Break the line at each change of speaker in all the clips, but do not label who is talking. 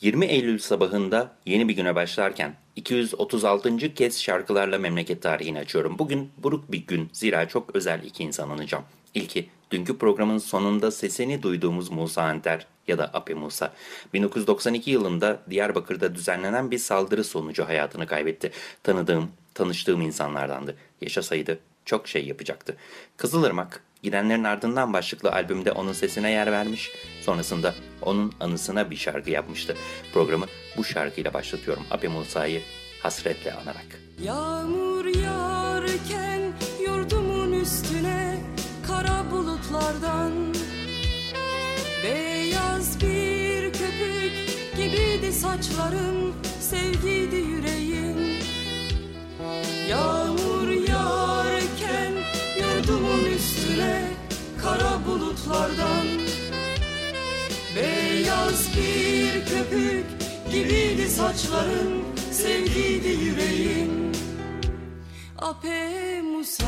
20 Eylül sabahında yeni bir güne başlarken 236. kez şarkılarla memleket tarihini açıyorum. Bugün buruk bir gün zira çok özel iki insan anacağım. İlki dünkü programın sonunda sesini duyduğumuz Musa Anter ya da Ape Musa. 1992 yılında Diyarbakır'da düzenlenen bir saldırı sonucu hayatını kaybetti. Tanıdığım, tanıştığım insanlardandı. Yaşasaydı çok şey yapacaktı. Kızılırmak Gidenlerin ardından başlıklı albümde onun sesine yer vermiş, sonrasında onun anısına bir şarkı yapmıştı. Programı bu şarkıyla başlatıyorum. Abi Musa'yı hasretle anarak.
Yağmur yağarken yurdumun üstüne kara bulutlardan Beyaz bir köpük gibiydi saçların, sevgiydi Yağmur yağarken yurdumun üstüne kara bulutlardan. Beyaz bir köpük gibiydi saçların, sevgiydi yüreğin. Ape Musa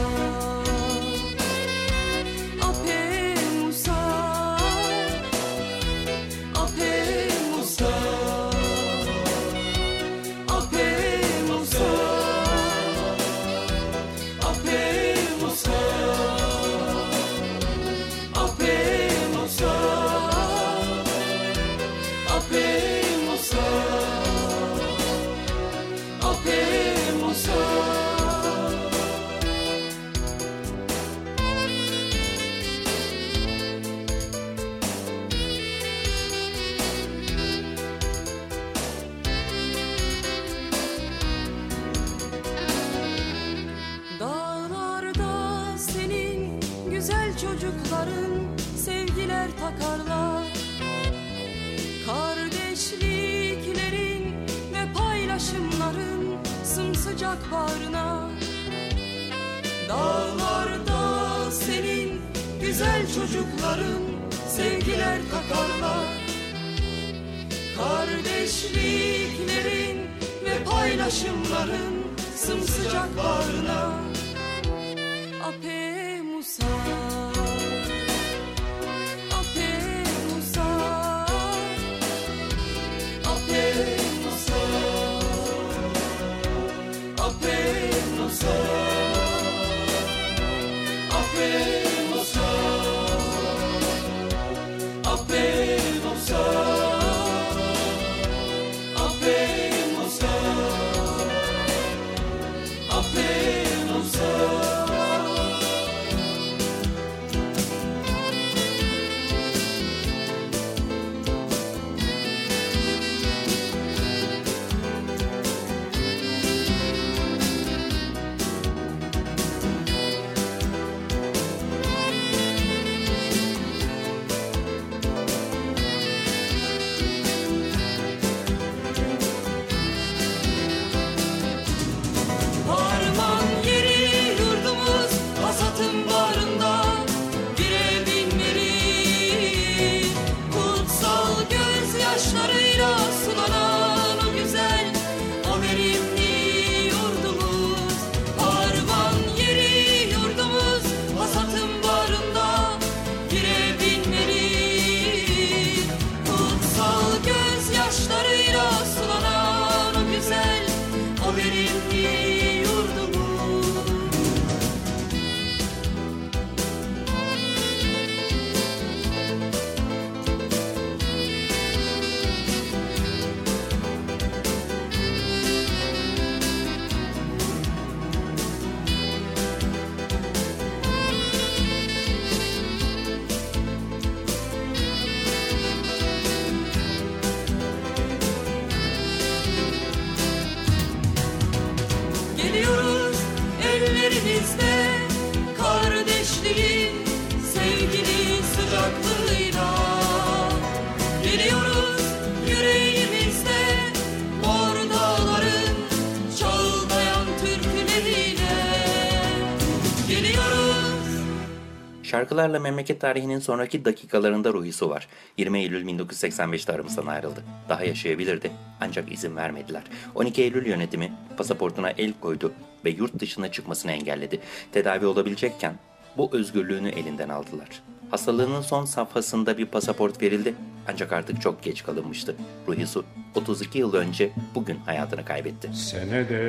Şarkılarla memleket tarihinin sonraki dakikalarında ruhi su var. 20 Eylül 1985'te aramızdan ayrıldı. Daha yaşayabilirdi ancak izin vermediler. 12 Eylül yönetimi pasaportuna el koydu ve yurt dışına çıkmasını engelledi. Tedavi olabilecekken bu özgürlüğünü elinden aldılar. Hastalığının son safhasında bir pasaport verildi. Ancak artık çok geç kalınmıştı. Ruhi Su 32 yıl önce bugün hayatını kaybetti.
Senede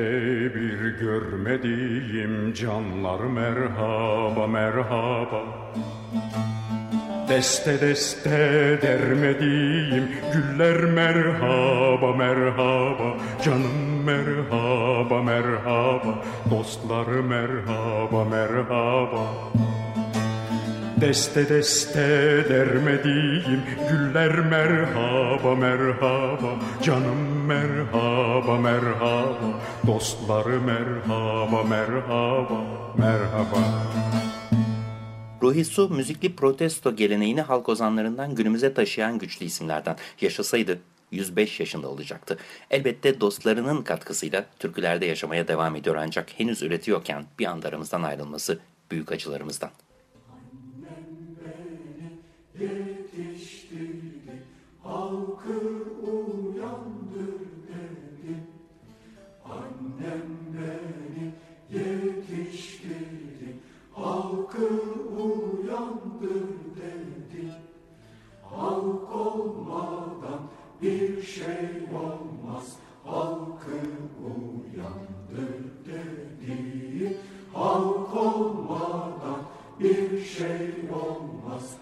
bir görmediğim canlar merhaba merhaba. Deste deste dermediğim güller merhaba merhaba. Canım merhaba merhaba. Dostlar merhaba merhaba Deste deste dermediğim güller merhaba merhaba Canım merhaba merhaba Dostlar merhaba merhaba merhaba
Ruhi müzikli protesto geleneğini halk ozanlarından günümüze taşıyan güçlü isimlerden. Yaşasaydı 105 yaşında olacaktı. Elbette dostlarının katkısıyla türkülerde yaşamaya devam ediyor ancak henüz üretiyorken bir anda aramızdan ayrılması büyük acılarımızdan yetiştirdik, halkı uyandır dedi. Annem beni yetiştirdi, halkı uyandır dedi. Halk olmadan bir
şey olmaz, halkı uyandır dedi. Halk olmadan bir şey olmaz,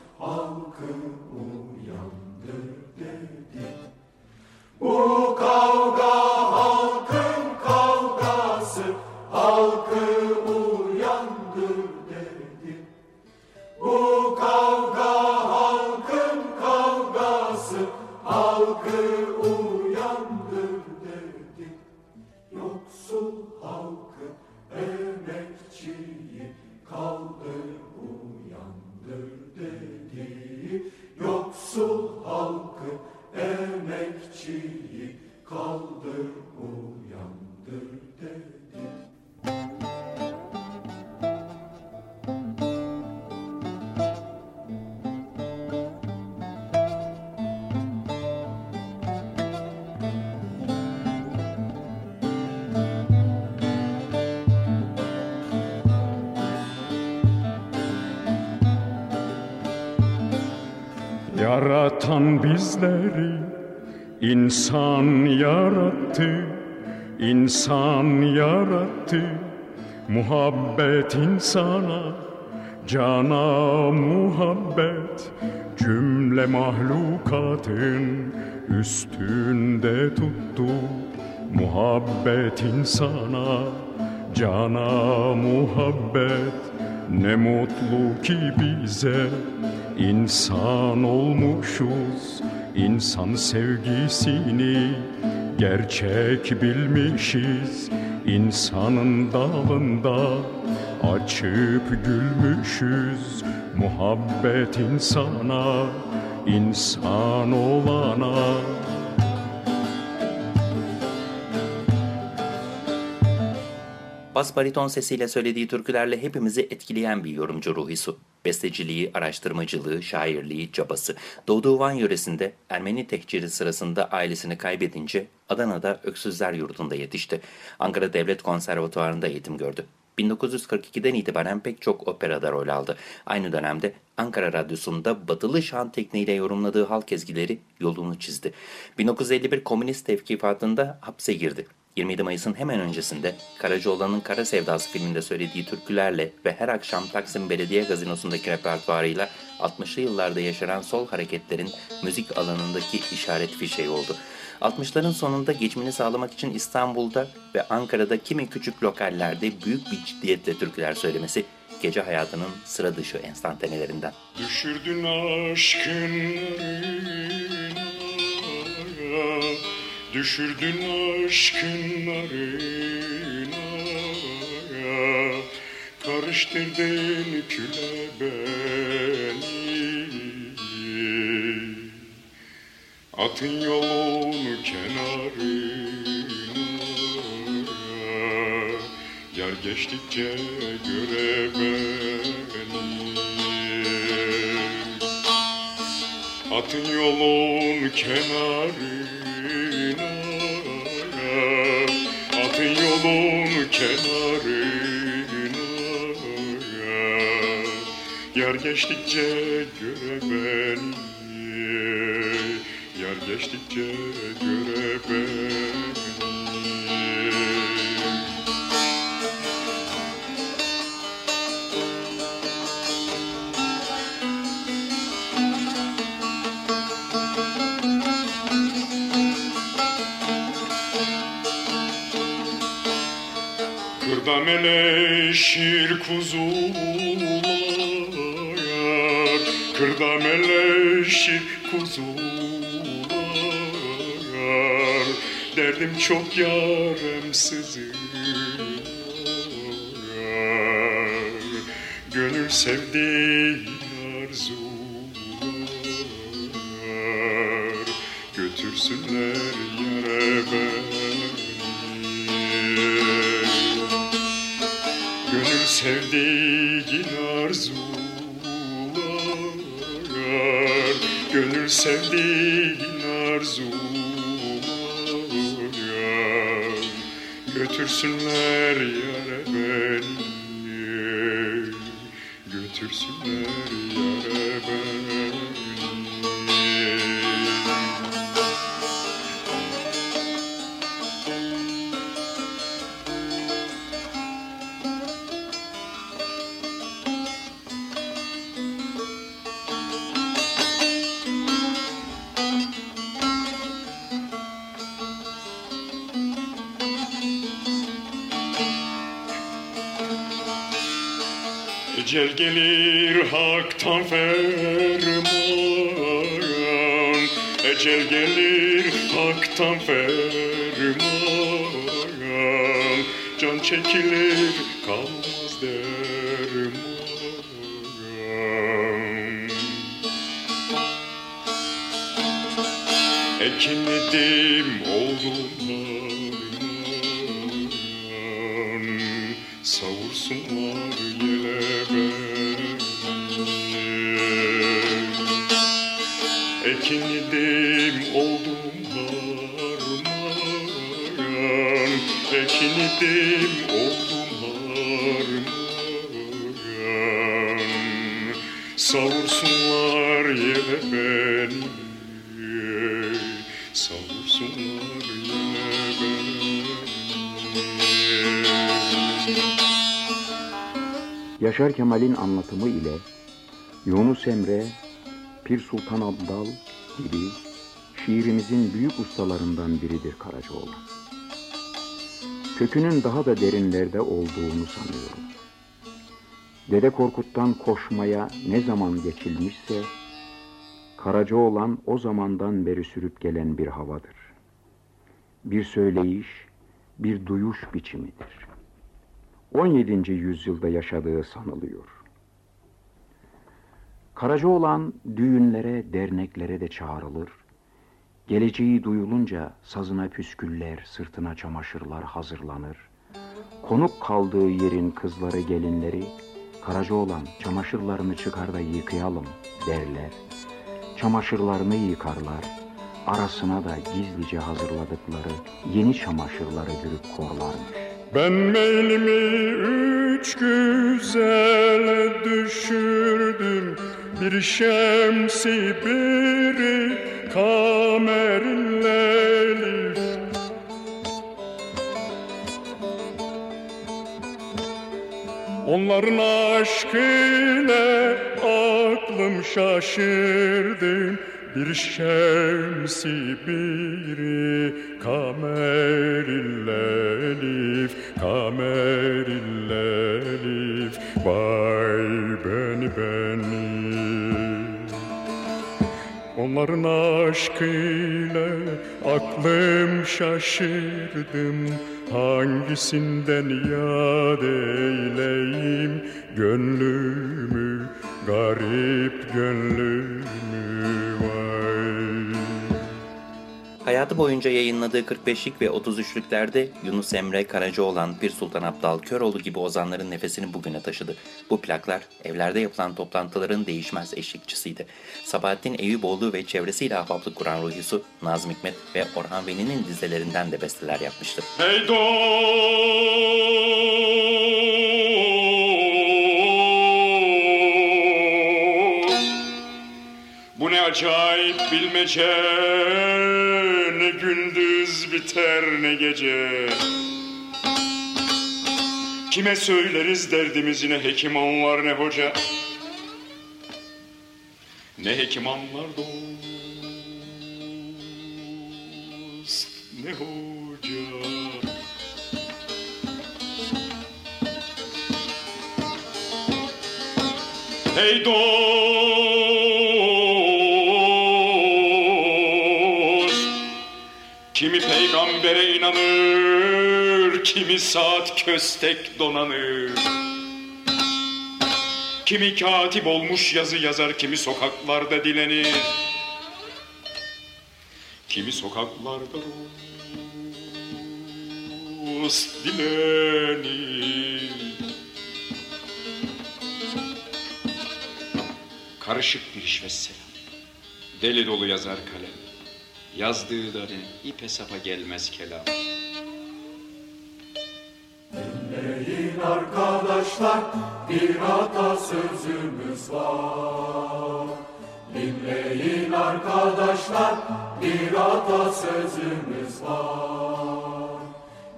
Yaratan bizleri insan yarattı, insan yarattı. Muhabbet insana, cana muhabbet cümle mahlukatın üstünde tuttu. Muhabbet insana, cana muhabbet ne mutlu ki bize insan olmuşuz insan sevgisini gerçek bilmişiz. İnsanın dalında açıp gülmüşüz muhabbet insana insan olana
Bas bariton sesiyle söylediği türkülerle hepimizi etkileyen bir yorumcu Ruhi Su. Besteciliği, araştırmacılığı, şairliği, cabası. Doğduğu Van yöresinde Ermeni tehciri sırasında ailesini kaybedince Adana'da Öksüzler Yurdu'nda yetişti. Ankara Devlet Konservatuvarı'nda eğitim gördü. 1942'den itibaren pek çok operada rol aldı. Aynı dönemde Ankara Radyosu'nda batılı şan tekniğiyle yorumladığı halk ezgileri yolunu çizdi. 1951 Komünist Tevkifatı'nda hapse girdi. 27 Mayıs'ın hemen öncesinde Karacaoğlan'ın Kara Sevdası filminde söylediği türkülerle ve her akşam Taksim Belediye Gazinosu'ndaki repertuarıyla 60'lı yıllarda yaşanan sol hareketlerin müzik alanındaki işaret fişeği oldu. 60'ların sonunda geçimini sağlamak için İstanbul'da ve Ankara'da kimi küçük lokallerde büyük bir ciddiyetle türküler söylemesi gece hayatının sıra dışı enstantanelerinden.
Düşürdün aşkın Düşürdün aşkın arına Karıştırdın küle beni Atın yolun kenarına Yar geçtikçe göre beni. Atın yolun kenarına Atın yolun kenarına Yar geçtikçe göre beni Yar geçtikçe göre beni Kırda meleşir kuzular. Kırda meleşir kuzular. Derdim çok yarem Gönül sevdiğin arzular. Götürsünler yere beni sevdiğin arzular Gönül sevdiğin arzular. Götürsünler yare beni Götürsünler yare Ecel gelir haktan ferman Ecel gelir haktan ferman Can çekilir kalmaz derman Ekin edim oldum oldum harman Savursunlar yele beni Savursunlar yele beni
Yaşar Kemal'in anlatımı ile Yunus Emre, Pir Sultan Abdal gibi şiirimizin büyük ustalarından biridir Karacaoğlan. Kökünün daha da derinlerde olduğunu sanıyorum. Dede Korkut'tan koşmaya ne zaman geçilmişse, Karacaoğlan o zamandan beri sürüp gelen bir havadır. Bir söyleyiş, bir duyuş biçimidir. 17. yüzyılda yaşadığı sanılıyor. Karacaoğlan düğünlere, derneklere de çağrılır. Geleceği duyulunca sazına püsküller, sırtına çamaşırlar hazırlanır. Konuk kaldığı yerin kızları, gelinleri, Karacaoğlan çamaşırlarını çıkar da yıkayalım derler. Çamaşırlarını yıkarlar. Arasına da gizlice hazırladıkları yeni çamaşırları gürüp korlarmış.
Ben meylimi üç güzele düşürdüm Bir şemsi biri leyli. Onların aşkıyla aklım şaşırdı. Bir şemsi biri kamerillelif Kamerillelif Vay beni beni Onların aşkıyla aklım şaşırdım. Hangisinden yad eyleyim? Gönlümü Garip gönlümü
Hayatı boyunca yayınladığı 45'lik ve 33'lüklerde Yunus Emre Karacaoğlan, Pir Sultan Abdal Köroğlu gibi ozanların nefesini bugüne taşıdı. Bu plaklar evlerde yapılan toplantıların değişmez eşlikçisiydi. Sabahattin Eyüboğlu ve çevresiyle ahbaplık kuran Ruhi Su, Nazım Hikmet ve Orhan Veli'nin dizelerinden de besteler yapmıştı.
Hey Bu ne acayip bilmece Ne gündüz biter ne gece. Kime söyleriz derdimizi ne hekim var ne hoca. Ne hekim var dost Ne hoca. Hey dost peygambere inanır Kimi saat köstek donanır Kimi katip olmuş yazı yazar Kimi sokaklarda dilenir Kimi sokaklarda dost dilenir Karışık bir iş ve selam. Deli dolu yazar kalem. Ne, ipe sapa gelmez kelam.
Dinleyin arkadaşlar bir atasözümüz var. Dinleyin arkadaşlar bir atasözümüz var.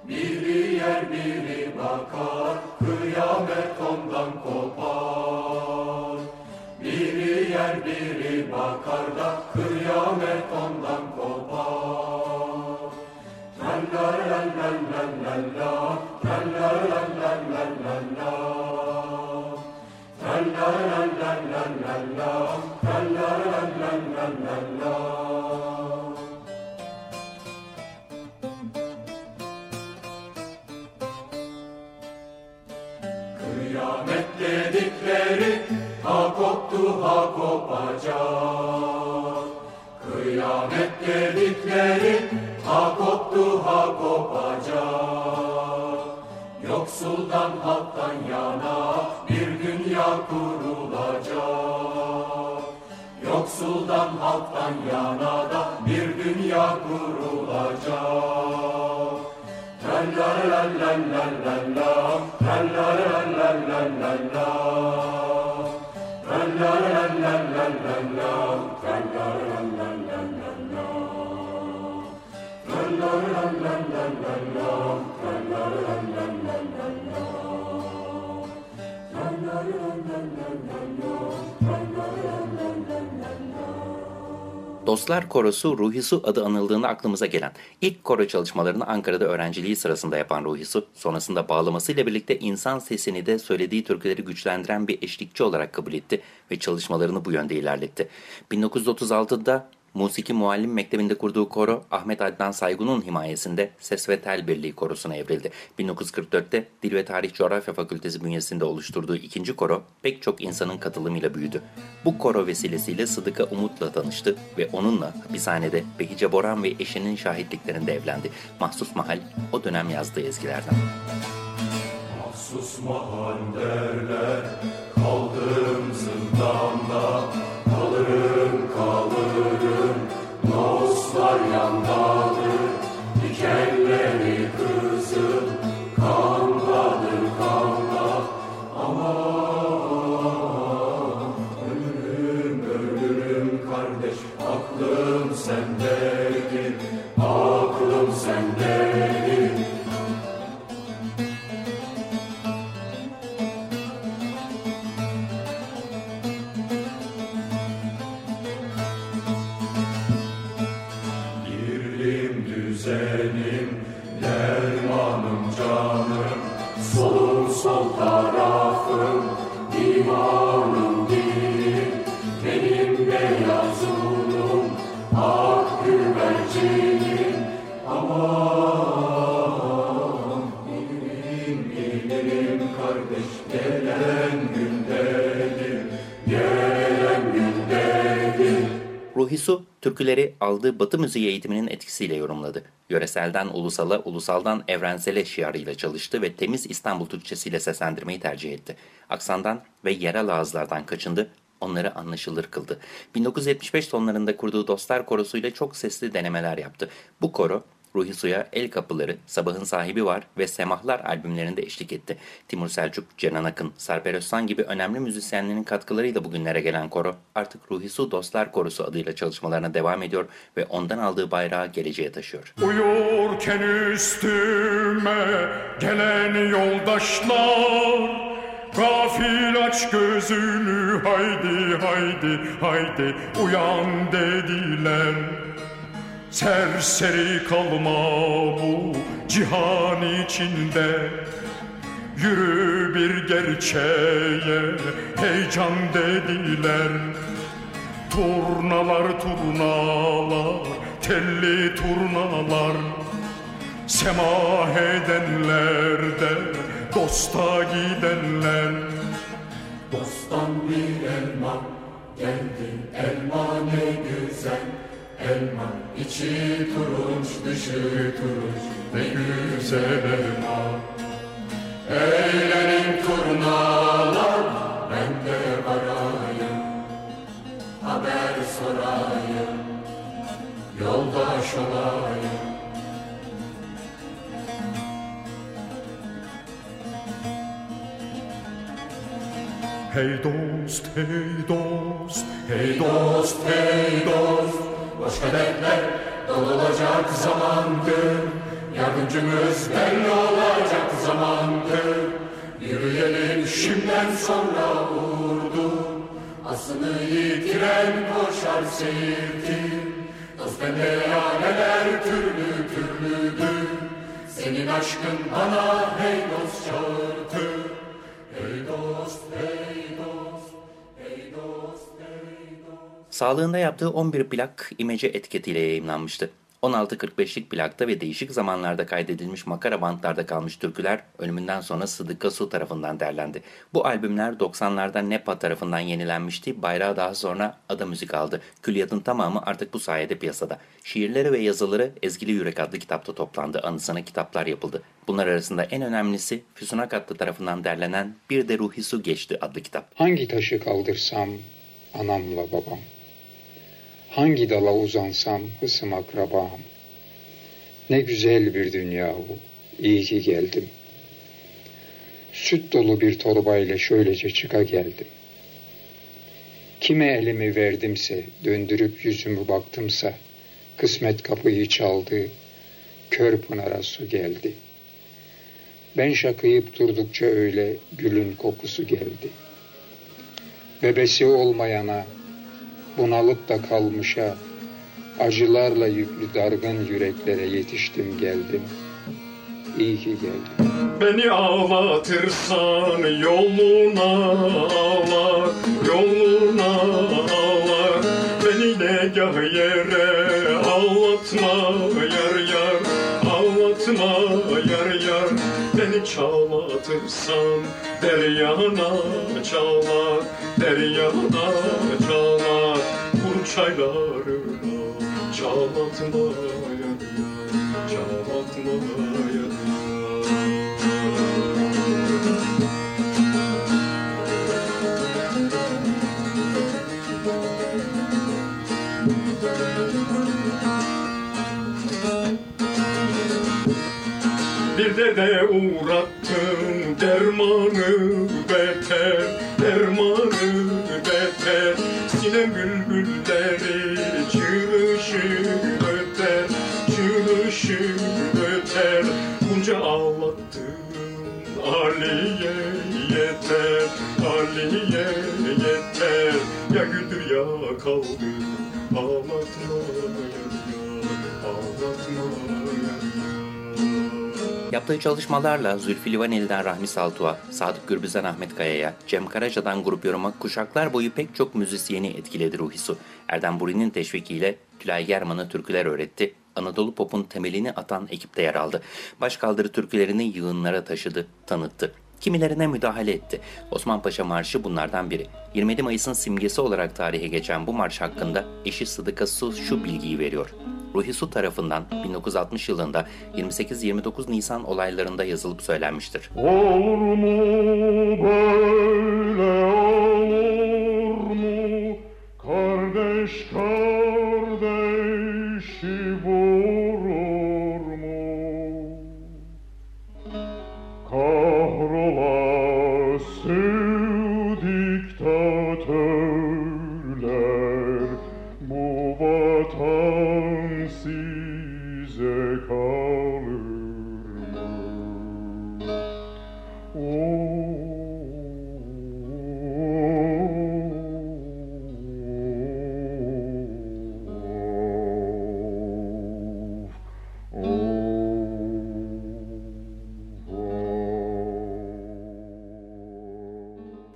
Biri yer biri bakar kıyamet ondan kopar. Biri yer biri bakar da kıyamet ondan kopar. Kıyamet dedikleri ha koptu. Kıyamet dedikleri ha koptu ha kopacak. Yoksuldan halktan yana bir dünya kurulacak. Yoksuldan halktan yana da bir dünya kurulacak. La la la la la la la
Dostlar Korosu Ruhi Su adı anıldığında aklımıza gelen ilk koro çalışmalarını Ankara'da öğrenciliği sırasında yapan Ruhi Su, sonrasında bağlamasıyla birlikte insan sesini de söylediği türküleri güçlendiren bir eşlikçi olarak kabul etti ve çalışmalarını bu yönde ilerletti. 1936'da Musiki Muallim Mektebi'nde kurduğu koro Ahmet Adnan Saygun'un himayesinde Ses ve Tel Birliği korosuna evrildi. 1944'te Dil ve Tarih Coğrafya Fakültesi bünyesinde oluşturduğu ikinci koro pek çok insanın katılımıyla büyüdü. Bu koro vesilesiyle Sıdıka Umut'la tanıştı ve onunla hapishanede Behice Boran ve eşinin şahitliklerinde evlendi. Mahsus Mahal o dönem yazdığı ezgilerden.
Sus mahal derler kaldım zindanda kalırım Sariam gelen gündedir, gelen gündedir.
Ruhi Su, türküleri aldığı Batı müziği eğitiminin etkisiyle yorumladı. Yöreselden ulusala, ulusaldan evrensele şiarıyla çalıştı ve temiz İstanbul Türkçesiyle seslendirmeyi tercih etti. Aksandan ve yerel ağızlardan kaçındı, onları anlaşılır kıldı. 1975 sonlarında kurduğu Dostlar Korosu'yla çok sesli denemeler yaptı. Bu koro Ruhi El Kapıları, Sabahın Sahibi Var ve Semahlar albümlerinde eşlik etti. Timur Selçuk, Cenan Akın, Sarper Özsan gibi önemli müzisyenlerin katkılarıyla bugünlere gelen koro artık Ruhi Su Dostlar Korosu adıyla çalışmalarına devam ediyor ve ondan aldığı bayrağı geleceğe taşıyor.
Uyurken üstüme gelen yoldaşlar Gafil aç gözünü haydi haydi haydi uyan dediler Serseri kalma bu cihan içinde. Yürü bir gerçeğe heyecan dediler. Turnalar turnalar telli turnalar. Semah edenler de dosta gidenler. Dosttan bir elma geldi elma ne güzel Elma içi turunç dışı turunç. Ne güzel elma. Eğlenin turnalar ben de varayım Haber sorayım. Yoldaş olayım. Hey dost, hey dost, hey dost, hey dost Başka dertler dolulacak zamandır. Yardımcımız belli olacak zamandır. Yürüyelim şimdiden sonra vurdu Asını yitiren koşar seyirtir Dost bende ya neler türlü türlüdür. Senin aşkın bana hey dost dost, hey dost, hey dost, hey dost
Sağlığında yaptığı 11 plak imece etiketiyle yayımlanmıştı. 16.45'lik plakta ve değişik zamanlarda kaydedilmiş makara bantlarda kalmış türküler ölümünden sonra Sıdıka Su tarafından derlendi. Bu albümler 90'larda NEPA tarafından yenilenmişti. Bayrağı daha sonra Ada Müzik aldı. Külliyatın tamamı artık bu sayede piyasada. Şiirleri ve yazıları Ezgili Yürek adlı kitapta toplandı. Anısına kitaplar yapıldı. Bunlar arasında en önemlisi Füsunak adlı tarafından derlenen Bir de Ruhi Su Geçti adlı kitap.
Hangi taşı kaldırsam anamla babam. Hangi dala uzansam hısım akrabam. Ne güzel bir dünya bu. İyi ki geldim. Süt dolu bir torbayla şöylece çıka geldim. Kime elimi verdimse, döndürüp yüzümü baktımsa, kısmet kapıyı çaldı, kör pınara su geldi. Ben şakıyıp durdukça öyle gülün kokusu geldi. Bebesi olmayana, bunalıp da kalmışa, acılarla yüklü dargın yüreklere yetiştim geldim. İyi ki geldim.
Beni ağlatırsan yoluna ağlar, yoluna ağlar. Beni negah yere ağlatma yar yar, ağlatma yar yar. Beni çağlatırsan deryana çağlar, deryana çağlar. Çaylarına çağlatma yar yar, çağlatma yar yar. Bir de de uğrattım dermanı beter, dermanı beter. Sinem bülbülleri çığlışı öter, çığlışı öter. Bunca ağlattım Aliye yeter, Aliye yeter. Ya güldür ya kaldır, ağlatma yar yar, ağlatma.
Yaptığı çalışmalarla Zülfü Livaneli'den Rahmi Saltuğa, Sadık Gürbüz'den Ahmet Kaya'ya, Cem Karaca'dan grup yoruma kuşaklar boyu pek çok müzisyeni etkiledi Ruhi Su. Erdem Buri'nin teşvikiyle Tülay German'a türküler öğretti. Anadolu Pop'un temelini atan ekipte yer aldı. Başkaldırı türkülerini yığınlara taşıdı, tanıttı. Kimilerine müdahale etti. Osman Paşa Marşı bunlardan biri. 27 Mayıs'ın simgesi olarak tarihe geçen bu marş hakkında eşi Sıdıka Su şu bilgiyi veriyor. Ruhi Su tarafından 1960 yılında 28-29 Nisan olaylarında yazılıp söylenmiştir.
Olur mu böyle olur mu kardeş kardeşi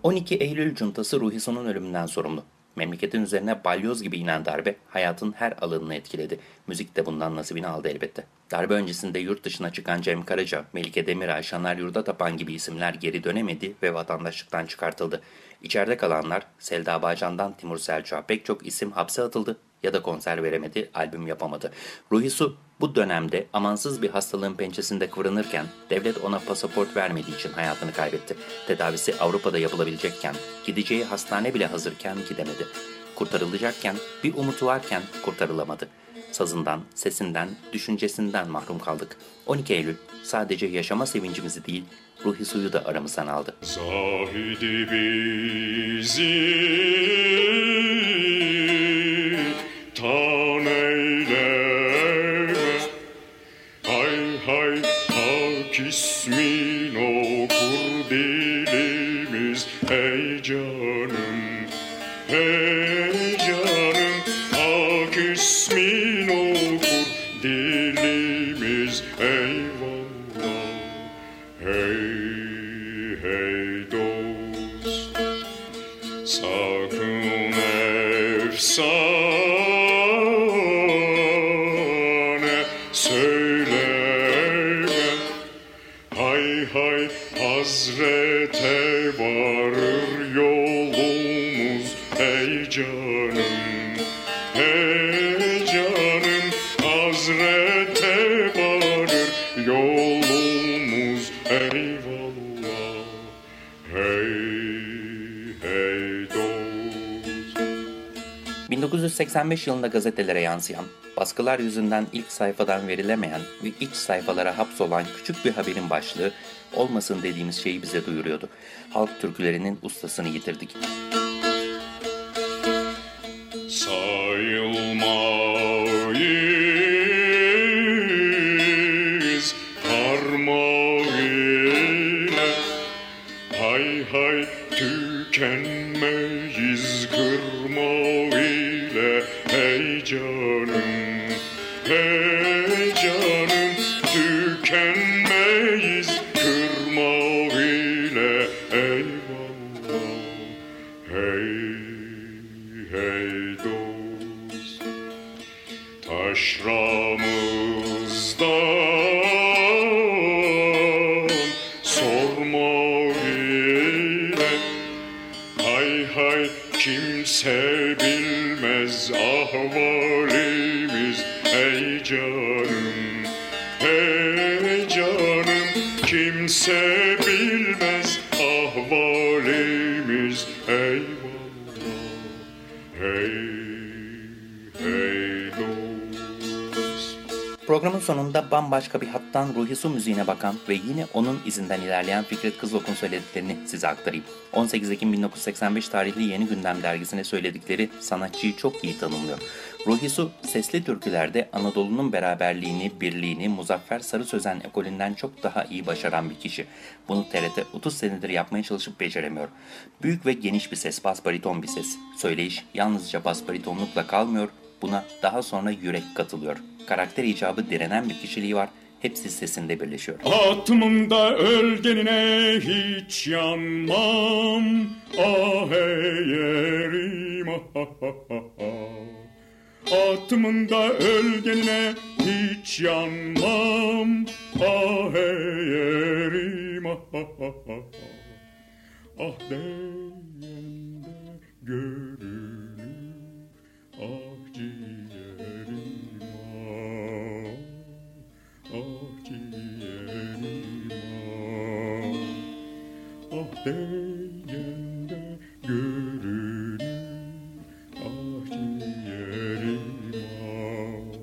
12 Eylül cuntası Ruhi Su'nun ölümünden sorumlu. Memleketin üzerine balyoz gibi inen darbe hayatın her alanını etkiledi. Müzik de bundan nasibini aldı elbette. Darbe öncesinde yurt dışına çıkan Cem Karaca, Melike Demiray, Şanar Yurda Tapan gibi isimler geri dönemedi ve vatandaşlıktan çıkartıldı. İçeride kalanlar Selda Bağcan'dan Timur Selçuk'a pek çok isim hapse atıldı ya da konser veremedi, albüm yapamadı. Ruhi Su bu dönemde amansız bir hastalığın pençesinde kıvranırken devlet ona pasaport vermediği için hayatını kaybetti. Tedavisi Avrupa'da yapılabilecekken, gideceği hastane bile hazırken gidemedi. Kurtarılacakken, bir umutu varken kurtarılamadı. Sazından, sesinden, düşüncesinden mahrum kaldık. 12 Eylül sadece yaşama sevincimizi değil, ruhi suyu da aramızdan aldı.
Zahidi bizi
1985 yılında gazetelere yansıyan, baskılar yüzünden ilk sayfadan verilemeyen ve iç sayfalara hapsolan küçük bir haberin başlığı olmasın dediğimiz şeyi bize duyuruyordu. Halk türkülerinin ustasını yitirdik.
Hay kimse bilmez ahvalimiz. Ey canım, ey canım Kimse
Programın sonunda bambaşka bir hattan Ruhi Su müziğine bakan ve yine onun izinden ilerleyen Fikret Kızılok'un söylediklerini size aktarayım. 18 Ekim 1985 tarihli Yeni Gündem dergisine söyledikleri sanatçıyı çok iyi tanımlıyor. Ruhi Su, sesli türkülerde Anadolu'nun beraberliğini, birliğini Muzaffer Sarı Sözen ekolünden çok daha iyi başaran bir kişi. Bunu TRT 30 senedir yapmaya çalışıp beceremiyor. Büyük ve geniş bir ses, bas bariton bir ses. Söyleyiş yalnızca bas baritonlukla kalmıyor, buna daha sonra yürek katılıyor. Karakter icabı direnen bir kişiliği var. Hepsi sesinde birleşiyor.
Atımda ölgenine hiç yanmam Ah eğerim ah, ah, ah, ah. Atımda ölgenine hiç yanmam Ah eğerim ah deyende görünür ah deyende görünür ah ciğerim ah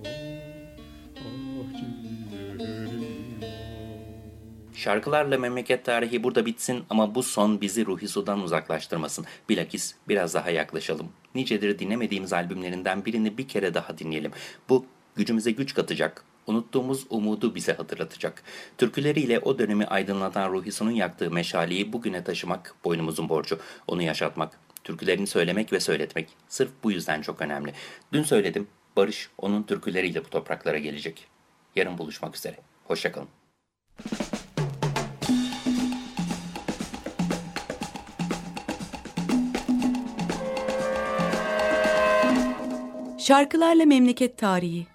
ah ciğerim ah
Şarkılarla memleket tarihi burada bitsin ama bu son bizi Ruhi Su'dan uzaklaştırmasın. Bilakis biraz daha yaklaşalım. Nicedir dinlemediğimiz albümlerinden birini bir kere daha dinleyelim. Bu gücümüze güç katacak, unuttuğumuz umudu bize hatırlatacak. Türküleriyle o dönemi aydınlatan Ruhi Su'nun yaktığı meşaleyi bugüne taşımak boynumuzun borcu. Onu yaşatmak, türkülerini söylemek ve söyletmek. Sırf bu yüzden çok önemli. Dün söyledim, Barış onun türküleriyle bu topraklara gelecek. Yarın buluşmak üzere. Hoşçakalın.
Şarkılarla Memleket Tarihi